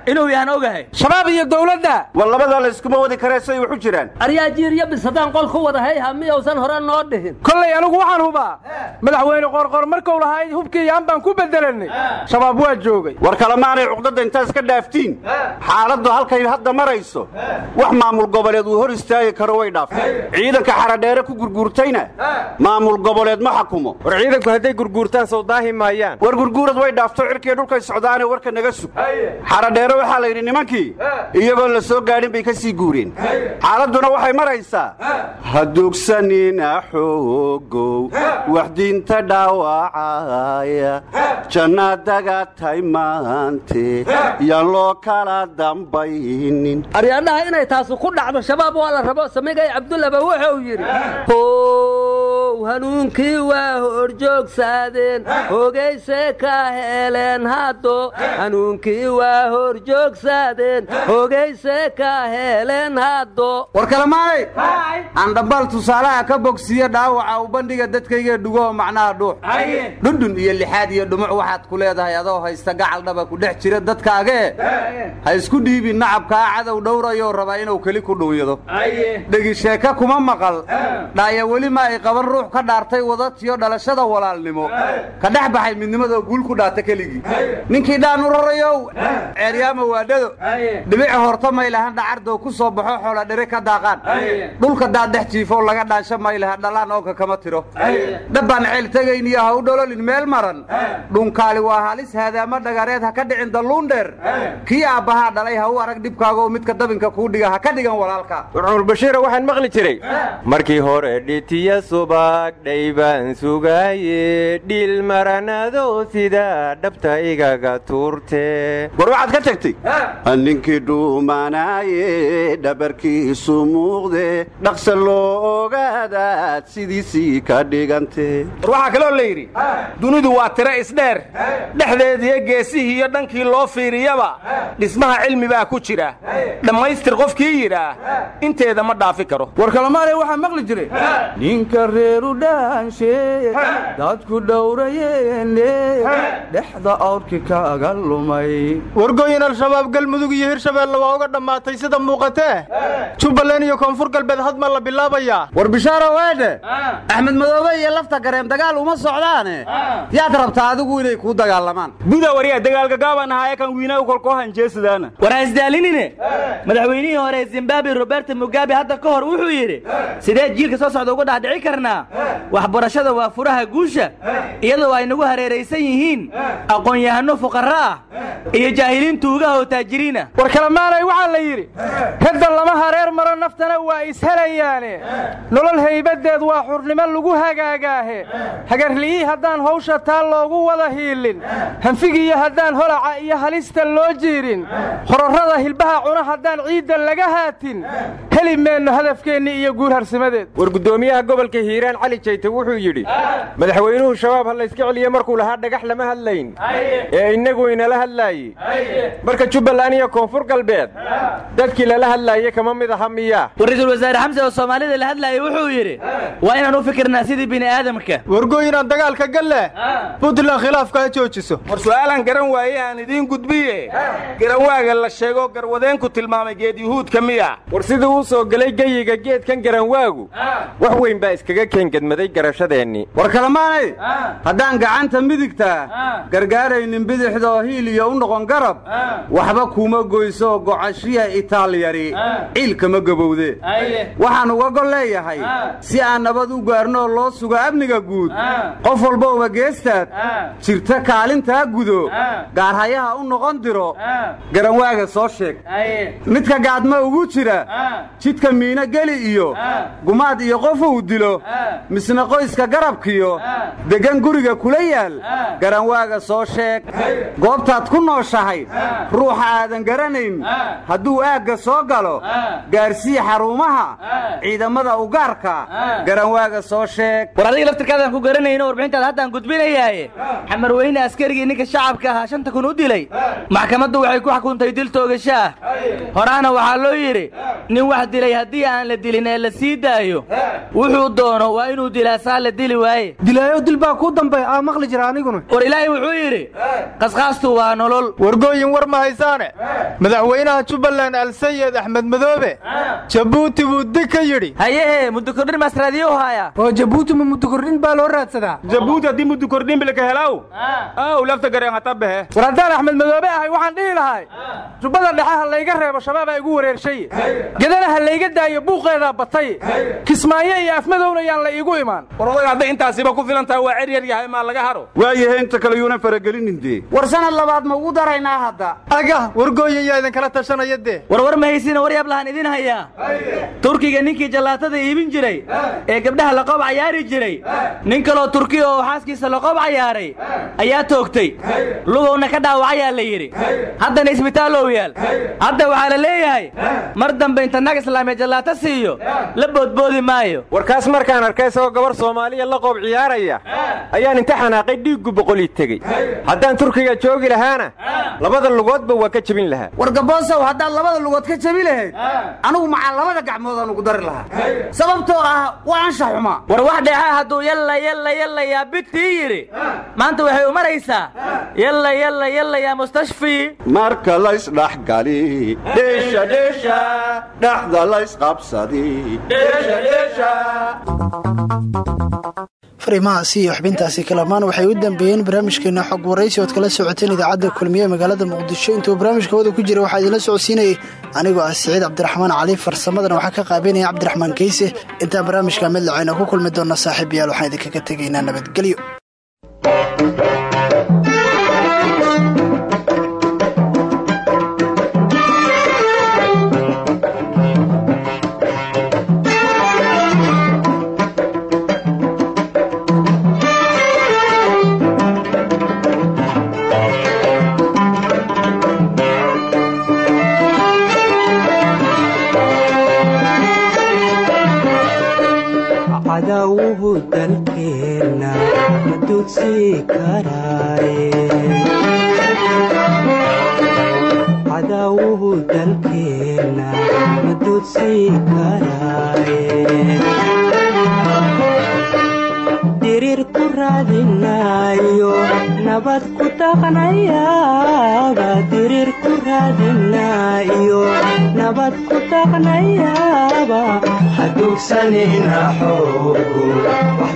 inuu yahan ogahay. Shabaab iyo dowladda. War labadaa la iskuma wadi karee say waxu jiraan. Aryaa jiiryo bisadaan qol ku wada hayha miyausan hore noo dhihin. Kollay anigu waxaan hubaa. Madaxweyne qoorqoor markuu lahaa hubkii yaan baan ku bedelanay. Shabaab waa joogay. War kalemaanay cuqdadda intaad iska dhaaftiin xaaladdu halkay hadda marayso wax maamul goboleed uu hor istaagi karo way dhaaftay ciidanka xaradheere ku gurguurtayna maamul goboleed ma xakumo. War ciidanku hadday gurguurtaan sow daahi maayaan. War gurguurad way dhaafto cirkiiyo dhulkay socdaane warka naga sug. Xaradheere waxaa la yidhi nimankii iyagoon la soo gaadhin bay ka sii guureen. Xaaladduna waxay maraysaa ha dugsanina xoogow wax diinta dhaawacaya jannaadaga tay maante yaan loo kala dambaynin aryaadhaha inay taasu ku dhacdo shabaab waa la rabo samigay cabdullaba wuxuu yidhi how hanuunkii waa horjoogsaadeen hogayse ka heleen haddo hanuunkii waa horjoogsaadeen hogayse ka heleen haddo war kalamaanay aan dhambaal tusaalaha ka bogsiiyo dhaawaca u bandhiga dadkayga dhugoo macnaha dhuux. Dhundhun iyo lixaad iyo dhumuc waxaad ku leedahay adoo haysta gacal dhaba ku dhex jira dadkaagee ha isku dhiibin nacabkaa cadow dhowrayoo rabaa inuu keli ku dhuunyado dhegi sheeka kuma maqal. Dhaaya weli ma ay qaban ruux ka dhaartay wadatiyo dhalashada walaalnimo. Ka dhex baxay midnimadoo guul ku dhaata keligii. Ninkii dhaan u rarayow ceeryaama waadhado dhibici horta maylahan dhacardow ku soo baxo xoola dhire ka daaqaan. Dhulka daaddex jiifoo laga dhaansho maylaha dhalaan ooka kama tiro. Dhabbaan ceel tegayniyo ha u dhololin meel maran. Dhunkaali waa halis haadaama dhagareed ha ka dhicin dalluun dheer. Kii aabbahaa dhalay ha u arag dhibkaagaoo midka dabinka kuu dhiga ha ka dhigan walaalka. Cumar bashiira waxaan maqli jiray. Markii hore dhitiya subag dhaybaan sugaaye dhiil maranado sida dhabta igaga tuurte war waxaad ka tagtay ninkii dhuumanaaye dhabarkiisu muuqde dhaqsa loo ogaadaad sidiisii ka dhigante war waxaa kaloo la yidhi dunidu waa tiro isdheer dhexdeediyo geesihii iyo dhankii loo fiiriyaba dhismaha cilmi baa ku jira dhammaystir qofkii yidhaah inteeda ma dhaafi karo war kalamaanay waxaa maqli jiray ninka reeru dhaanshe dadku dhowrayeene dhexda awrki kaaga lumay. Wargooyin al-shabaab galmudug iyo hirshabeelle waa uga dhammaatay sida muuqatee? Jubbaland iyo koonfur galbeed hadma la bilaabayaa war bishaaro weedhe axmed madoobe iyo lafta gareem dagaal uma socdaane. Yaad rabtaa adigu inay kuu dagaalamaan buda waryaa dagaalka gaabaan ahaaye kan wiinaw kolkoo hanjeesadaana war ha isdaalinine madaxweynihii hore ee zimbabwe roberto mugabe hadda ka hor wuxuu yidhi sidee jiilka soo socda uga dhaadhici karnaa waxbarashada waa furaha guusha iyadoo ay nagu hareeraysan yihiin aqoon-yahano fuqarro ah iyo jaahiliin tuugaha oo taajiriina war kalamaanay waxaa la yidhi radda lama hareer maro naftana waa ishelayaane nolol haybadeed waa xurnimo lagu hagaagaahe. Hagarli'ii haddaan hawsha taa loogu wada hiilin hanfigiiyo haddaan holaca iyo halista loo jiirin hororrada hilbaha cuna haddaan ciidda laga haatin heli meenno hadafkeennii iyo guul harsimadeed war guddoomiyaha gobolka hiiraan cali jayte wuxuu yidhi madaxweynuhu shabaab ha layska celiye markuu lahaa dhagax lama hadlayn. Ee innagu inala hadlaaye. Marka jubbaland iyo koonfur galbeed dadkii lala hadlaaye kama mid aha miyaa war ra'iisul wasaare xamse oo soomaalida la hadlaayay wuxuu yidhi waa inaan u fikirnaa sidii bini aadamka wargooyinaan dagaalka galle puntland khilaafka ha joojiso. War su'aalan garan waaye aan idiin gudbiye. Garanwaaga la sheego garwadeenku tilmaamay geed yuhuudka miya. War sidii uu soo gelay geyiga geedkan garanwaagu wax weyn baa iskaga keengedmaday garashadeennii war kalamaanay haddaan gacanta midigtaa gargaaraynin bidixdoo hiil iyo u noqon garab waxba kuma goyso gocashiya itaalyari. Ciilkama gabowde. Waxaan uga gol leeyahay si aan nabad u gaarnoo loo sugo amniga guud. Qof walbowba geestaad. Jirta kaalintaa gudo. Gaarhayaha u noqon diro. Garanwaaga soo sheeg. Midka gaadma ugu jira. Jidka miino geli iyo gumaad iyo qof uu dilo misna qoyska garabkiyo deggan guriga kula yaal. Garanwaaga soo sheeg. Goobtaad ku nooshahay. Ruuxa aadan garanayn. Hadduu aagga soo galo gaarsii xarumaha ciidamada ugaarka. Garanwaaga soo sheeg. War adiga laftirkaadaan ku garanayno warbixintaad haddaan gudbinayaaye. Xamar weyne askarigii ninka shacabka ahaa shanta kun u dilay. Maxkamaddu waxay ku xukuntay dil toogasho ah horaana waxaa loo yidhi nin wax dilay haddii aan la dilin ee la sii daayo wuxuu doono waa inuu dilaa saa la dili waaye. Dilaayo dil baa kuu dambay aa maqli jira aniguna. War ilaahay wuxuu yidhi qasqaastu waa nolol. Wargooyin war ma haysaane. Madaxweynaha jubbaland alsayid axmed madoobe jabuuti buu dig ka yidhi. Hayehe mudukordhin maasraadiyo u haaya. Oo jabuuti ma mudukordhin baa loo raadsadaa? Jabuuti haddii mudukordhin bilka helaw. Aw lafta gareen hata behe war haddaan axmed madoobe ahay waxaan dhihi lahay jubbada dhexe ha layga reebo shabaab aa igu wareershay. Gedana ha layga daayo buuqeedaa batay. Kismaayo iyo afmadowna yaan la iigu imaan. War odaga hadday intaasiba ku filan tahay waa cer yar yahay maa laga haro. Waayahe inta kale yuunan faragelinin dee war sanad labaad ma ugu daraynaa hadda. Aga wargooyin yaa idinkala tashanaya dee? War war ma haysina war yaab lahaan idin hayaa. Turkiga ninkii jallaatada iibin jiray ee gabdhaha laqoob cayaari jiray nin kaloo turkiya oo xaaskiisa laqoob cayaaray ayaa toogtay. Lugowna ka dhaawacayaa la yidhi. Haddana isbitaallow yaal. Hadda waxaa la leeyahay mar dambe inta nag islaamiya jallaata siiyo la boodboodi maayo. Warkaas markaan arkay isagoo gabar soomaaliya la qoob ciyaaraya. Ayaan inta xanaaqay dhiiggu boqolii tegey. Haddaan turkiga joogi lahaana labada lugoodba waa ka jebin lahaa. Wargaboosow haddaad labada lugood ka jebi lahayd anigu macaa labada gacmoodaan ugu dari lahaa. Sababtoo ah waa ansha xumaa. War wax dheexa hadduu yalla yalla yalla yaa bitii yidhi. Maanta waxay u maraysaa. Yalla yalla yalla yaa mustashfii marka laysdhaxgali dheesha dheesha dhexda laysqabsadi fariimahaasi iyo xubintaasi kalamaan waxay u dambeeyeen barnaamijkeena xog waraysi ood kala socoteen idaacadda kulmiye magaalada muqdisho. Intuu barnaamijka wada ku jira waxaa idinla socodsiinayay anigoo ah siciid cabdiraxmaan cali farsamadana. Waxaa ka qaabeynaya cabdiraxmaan keyse intaan barnaamijka mid lacayna ku kulmi doona saaxiib yaal waxaan idinkaga tegaynaa nabadgelyo cadawuhu dalkeenna ma duudsii karaaye cadawuhu dalkeenna ma duudsii karaaye diriir ku raadinayo nabad ku dhaqnayaaba diriir ku raadinayo nabad ku dhaqnayaaba hadugsanina xoogu wax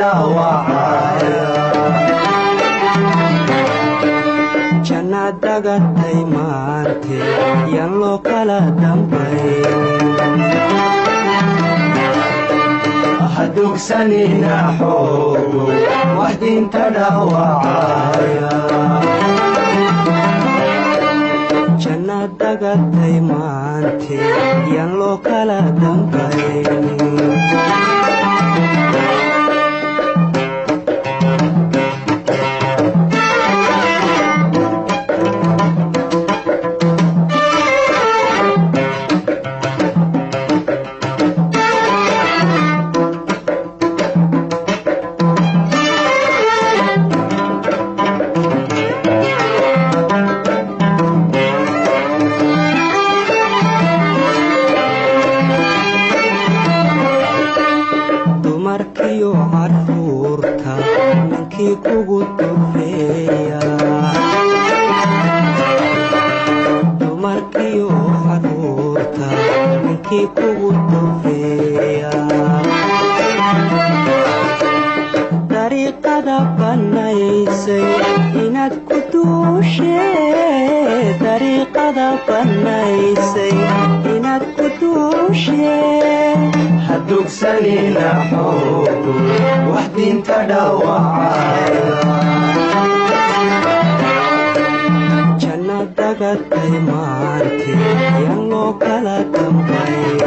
dhaawacaya jannaad dagatay maante yaan loo kala dambayn hadugsanina xoogu wax diinta yaan loo kala dambayn dumarkiyo carruurta ninkii kugu dufeeya dumarkiyo carruurta ninkii hadugsanina xoogu wax diinta dhaawacaya janna dagatay maante yaan loo kala dambayn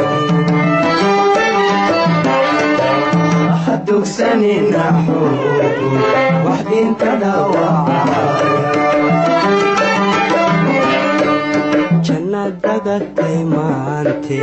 hadugsanina xoogu wax diinta dhaawacaya janna dagatay maante